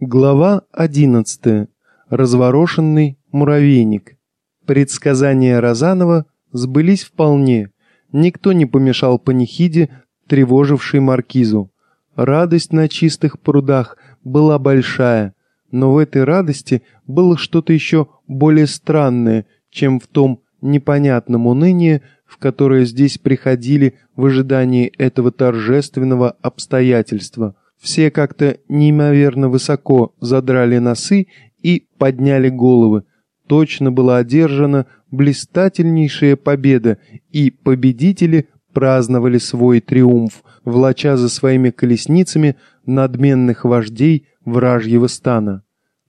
Глава 11. Разворошенный муравейник. Предсказания Розанова сбылись вполне. Никто не помешал панихиде, тревожившей маркизу. Радость на чистых прудах была большая, но в этой радости было что-то еще более странное, чем в том непонятном унынии, в которое здесь приходили в ожидании этого торжественного обстоятельства – все как-то неимоверно высоко задрали носы и подняли головы. Точно была одержана блистательнейшая победа, и победители праздновали свой триумф, влача за своими колесницами надменных вождей вражьего стана.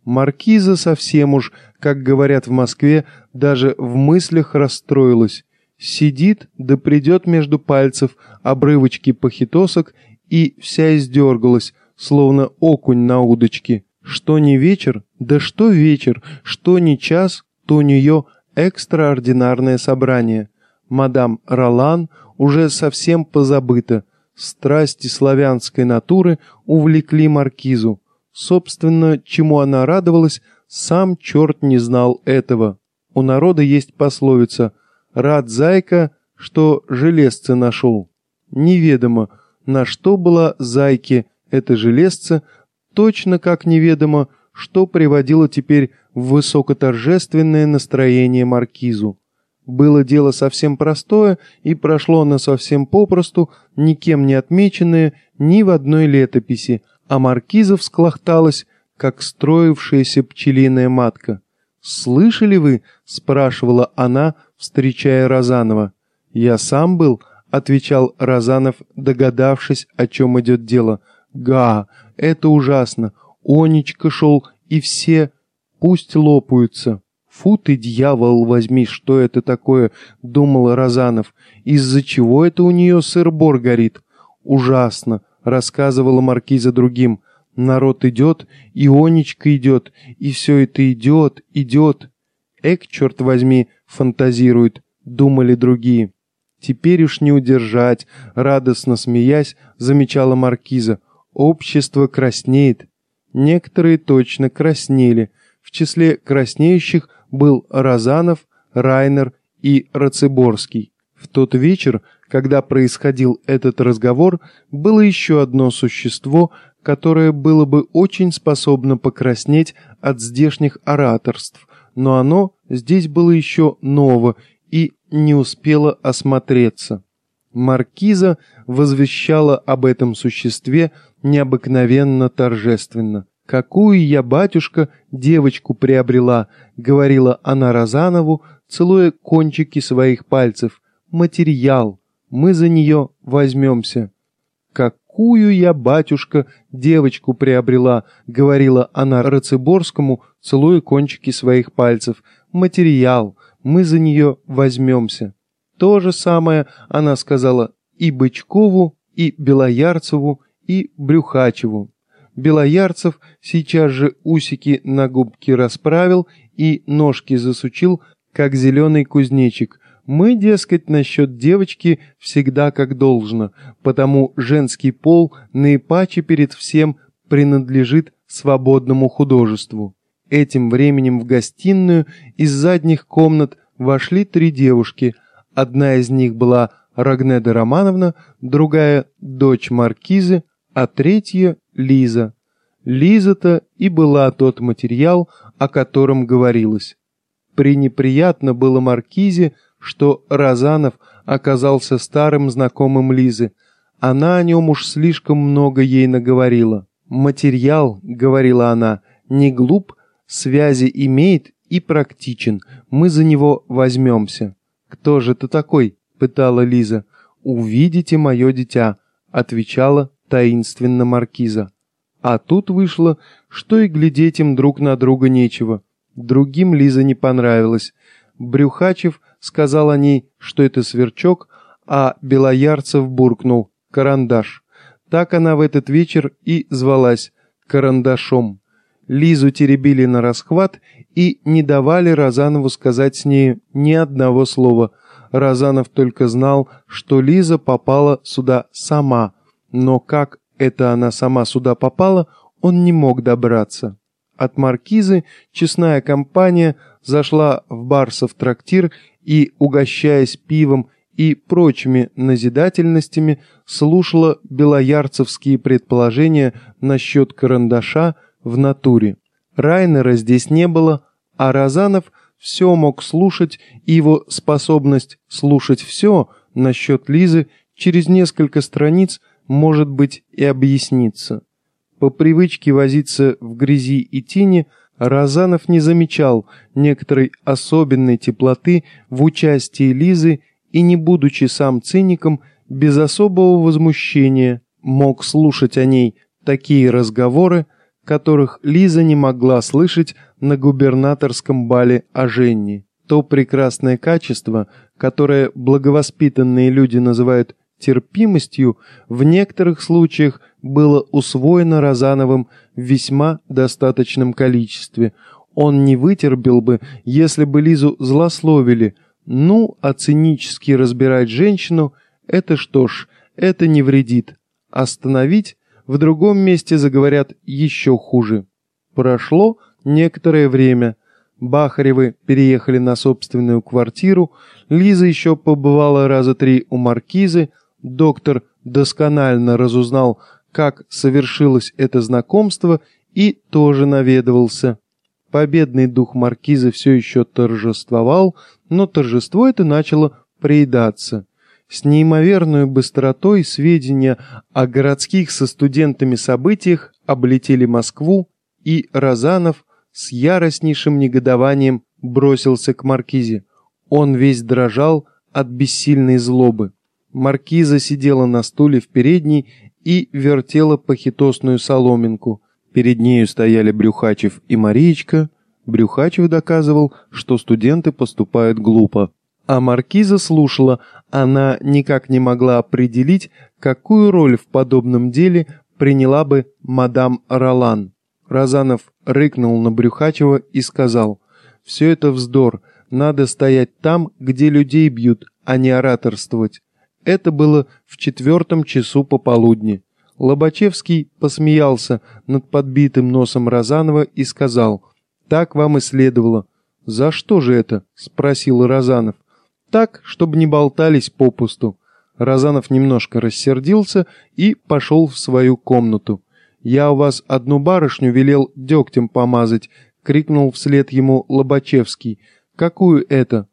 Маркиза совсем уж, как говорят в Москве, даже в мыслях расстроилась. Сидит, да придет между пальцев обрывочки похитосок и вся издергалась, словно окунь на удочке. Что не вечер, да что вечер, что не час, то у нее экстраординарное собрание. Мадам Ролан уже совсем позабыта. Страсти славянской натуры увлекли маркизу. Собственно, чему она радовалась, сам черт не знал этого. У народа есть пословица «Рад зайка, что железце нашел». Неведомо, на что была зайке это железце, точно как неведомо, что приводило теперь в высокоторжественное настроение маркизу. Было дело совсем простое, и прошло оно совсем попросту, никем не отмеченное ни в одной летописи, а маркиза всклохталась, как строившаяся пчелиная матка. «Слышали вы?» — спрашивала она, встречая Розанова. «Я сам был», — отвечал Разанов, догадавшись, о чем идет дело. «Га, это ужасно. Онечка шел, и все пусть лопаются». «Фу ты, дьявол, возьми, что это такое?» — думал Разанов. «Из-за чего это у нее сыр-бор горит?» «Ужасно», — рассказывала маркиза другим. «Народ идет, и Онечка идет, и все это идет, идет». «Эк, черт возьми», — фантазирует, — думали другие. Теперь уж не удержать, радостно смеясь, замечала маркиза. Общество краснеет. Некоторые точно краснели. В числе краснеющих был Розанов, Райнер и Рацеборский. В тот вечер, когда происходил этот разговор, было еще одно существо, которое было бы очень способно покраснеть от здешних ораторств, но оно здесь было еще ново и не успела осмотреться. Маркиза возвещала об этом существе необыкновенно торжественно. «Какую я, батюшка, девочку приобрела», — говорила она Розанову, целуя кончики своих пальцев. «Материал. Мы за нее возьмемся». «Какую я, батюшка, девочку приобрела», — говорила она Рацеборскому, целуя кончики своих пальцев. «Материал мы за нее возьмемся. То же самое она сказала и Бычкову, и Белоярцеву, и Брюхачеву. Белоярцев сейчас же усики на губке расправил и ножки засучил, как зеленый кузнечик. Мы, дескать, насчет девочки всегда как должно, потому женский пол наипаче перед всем принадлежит свободному художеству. Этим временем в гостиную из задних комнат вошли три девушки. Одна из них была Рагнеда Романовна, другая – дочь Маркизы, а третья – Лиза. Лиза-то и была тот материал, о котором говорилось. Пренеприятно было Маркизе, что Розанов оказался старым знакомым Лизы. Она о нем уж слишком много ей наговорила. «Материал», — говорила она, — «не глуп, связи имеет и практичен. Мы за него возьмемся». «Кто же ты такой?» — пытала Лиза. «Увидите мое дитя», — отвечала таинственно маркиза. А тут вышло, что и глядеть им друг на друга нечего. Другим Лиза не понравилась. Брюхачев сказал о ней, что это сверчок, а Белоярцев буркнул «карандаш». Так она в этот вечер и звалась «карандашом». Лизу теребили на расхват и не давали Розанову сказать с нею ни одного слова. Розанов только знал, что Лиза попала сюда сама, но как это она сама сюда попала, он не мог добраться. От маркизы честная компания зашла в Барсов трактир и, угощаясь пивом и прочими назидательностями, слушала белоярцевские предположения насчет карандаша в натуре. Райнера здесь не было, а Розанов все мог слушать, и его способность слушать все насчет Лизы через несколько страниц может быть и объяснится. По привычке возиться в грязи и тени, Розанов не замечал некоторой особенной теплоты в участии Лизы и, не будучи сам циником, без особого возмущения мог слушать о ней такие разговоры, которых Лиза не могла слышать на губернаторском бале о Женне. То прекрасное качество, которое благовоспитанные люди называют терпимостью, в некоторых случаях было усвоено Розановым в весьма достаточном количестве. Он не вытерпел бы, если бы Лизу злословили. Ну, а цинически разбирать женщину – это что ж, это не вредит. Остановить в другом месте заговорят еще хуже. Прошло некоторое время. Бахаревы переехали на собственную квартиру, Лиза еще побывала раза три у маркизы, доктор досконально разузнал, как совершилось это знакомство, и тоже наведывался. Победный дух маркизы все еще торжествовал, но торжество это начало приедаться. С неимоверной быстротой сведения о городских со студентами событиях облетели Москву, и Розанов с яростнейшим негодованием бросился к маркизе. Он весь дрожал от бессильной злобы. Маркиза сидела на стуле в передней и вертела похитосную соломинку. Перед нею стояли Брюхачев и Мариечка. Брюхачев доказывал, что студенты поступают глупо. А Маркиза слушала, она никак не могла определить, какую роль в подобном деле приняла бы мадам Ролан. Разанов рыкнул на Брюхачева и сказал, «Все это вздор, надо стоять там, где людей бьют, а не ораторствовать. Это было в четвертом часу пополудни. Лобачевский посмеялся над подбитым носом Розанова и сказал, «Так вам и следовало». «За что же это?» – спросил Розанов. «Так, чтобы не болтались попусту». Розанов немножко рассердился и пошел в свою комнату. «Я у вас одну барышню велел дегтем помазать», — крикнул вслед ему Лобачевский. «Какую это?»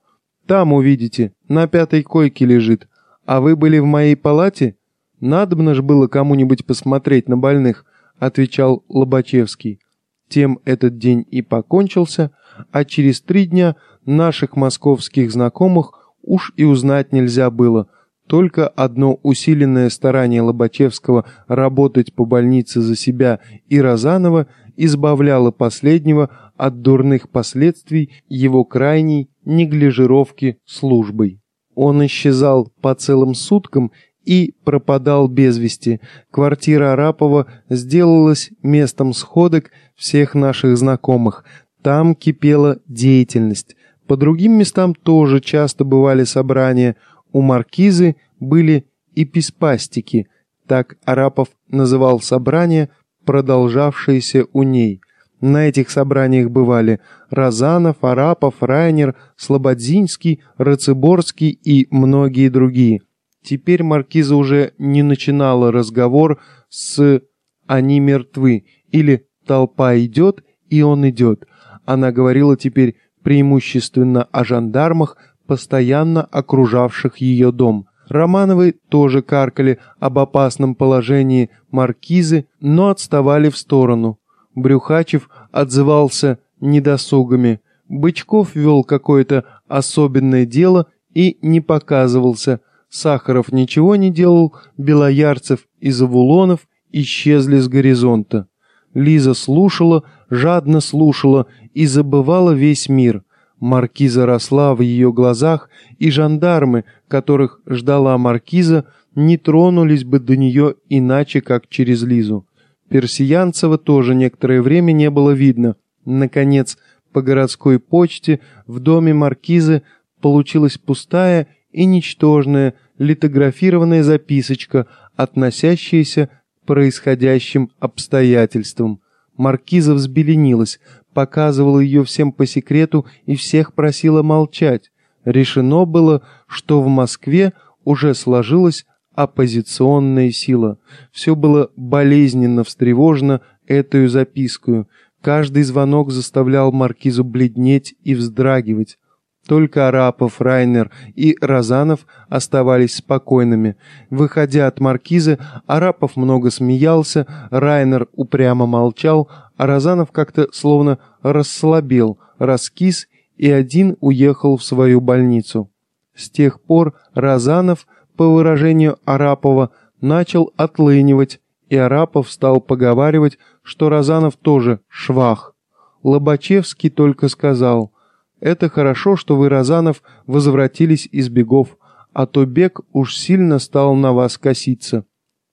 «Там увидите, на пятой койке лежит. «А вы были в моей палате?» «Надобно ж было кому-нибудь посмотреть на больных», — отвечал Лобачевский. Тем этот день и покончился, а через три дня наших московских знакомых уж и узнать нельзя было. Только одно усиленное старание Лобачевского работать по больнице за себя и Розанова избавляло последнего от дурных последствий его крайней неглижировки службой. Он исчезал по целым суткам и пропадал без вести. Квартира Арапова сделалась местом сходок всех наших знакомых. Там кипела деятельность. По другим местам тоже часто бывали собрания. У маркизы были эписпастики. Так Арапов называл собрания, продолжавшиеся у ней. На этих собраниях бывали Разанов, Арапов, Райнер, Слободзинский, Рацеборский и многие другие. Теперь маркиза уже не начинала разговор с «они мертвы» или «толпа идет, и он идет». Она говорила теперь преимущественно о жандармах, постоянно окружавших ее дом. Романовы тоже каркали об опасном положении маркизы, но отставали в сторону. Брюхачев отзывался недосугами. Бычков вел какое-то особенное дело и не показывался. Сахаров ничего не делал, Белоярцев и Завулонов исчезли с горизонта. Лиза слушала, жадно слушала и забывала весь мир. Маркиза росла в ее глазах, и жандармы, которых ждала маркиза, не тронулись бы до нее иначе, как через Лизу. Персиянцева тоже некоторое время не было видно. Наконец, по городской почте в доме маркизы получилась пустая и ничтожная литографированная записочка, относящаяся к происходящим обстоятельствам. Маркиза взбеленилась, показывала ее всем по секрету и всех просила молчать. Решено было, что в Москве уже сложилась оппозиционная сила. Все было болезненно встревожено эту записку. Каждый звонок заставлял маркизу бледнеть и вздрагивать. Только Арапов, Райнер и Розанов оставались спокойными. Выходя от маркизы, Арапов много смеялся, Райнер упрямо молчал, а Розанов как-то словно расслабел, раскис и один уехал в свою больницу. С тех пор Розанов, по выражению Арапова, начал отлынивать, и Арапов стал поговаривать, что Розанов тоже швах. Лобачевский только сказал, «Это хорошо, что вы, Розанов, возвратились из бегов, а то бег уж сильно стал на вас коситься».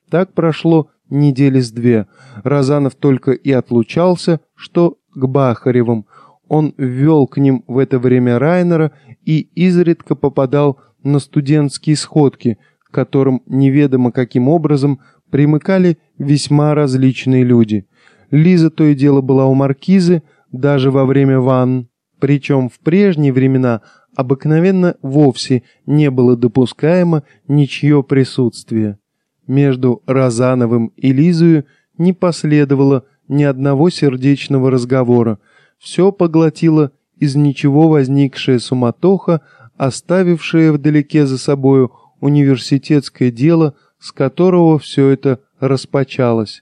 Так прошло недели с две. Розанов только и отлучался, что к Бахаревым. Он ввел к ним в это время Райнера и изредка попадал на студентские сходки, к которым неведомо каким образом примыкали весьма различные люди. Лиза то и дело была у маркизы, даже во время ванн, причем в прежние времена обыкновенно вовсе не было допускаемо ничье присутствие. Между Розановым и Лизою не последовало ни одного сердечного разговора, все поглотило из ничего возникшая суматоха, оставившая вдалеке за собою университетское дело, с которого все это распочалось.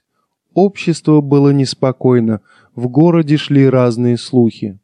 Общество было неспокойно, в городе шли разные слухи.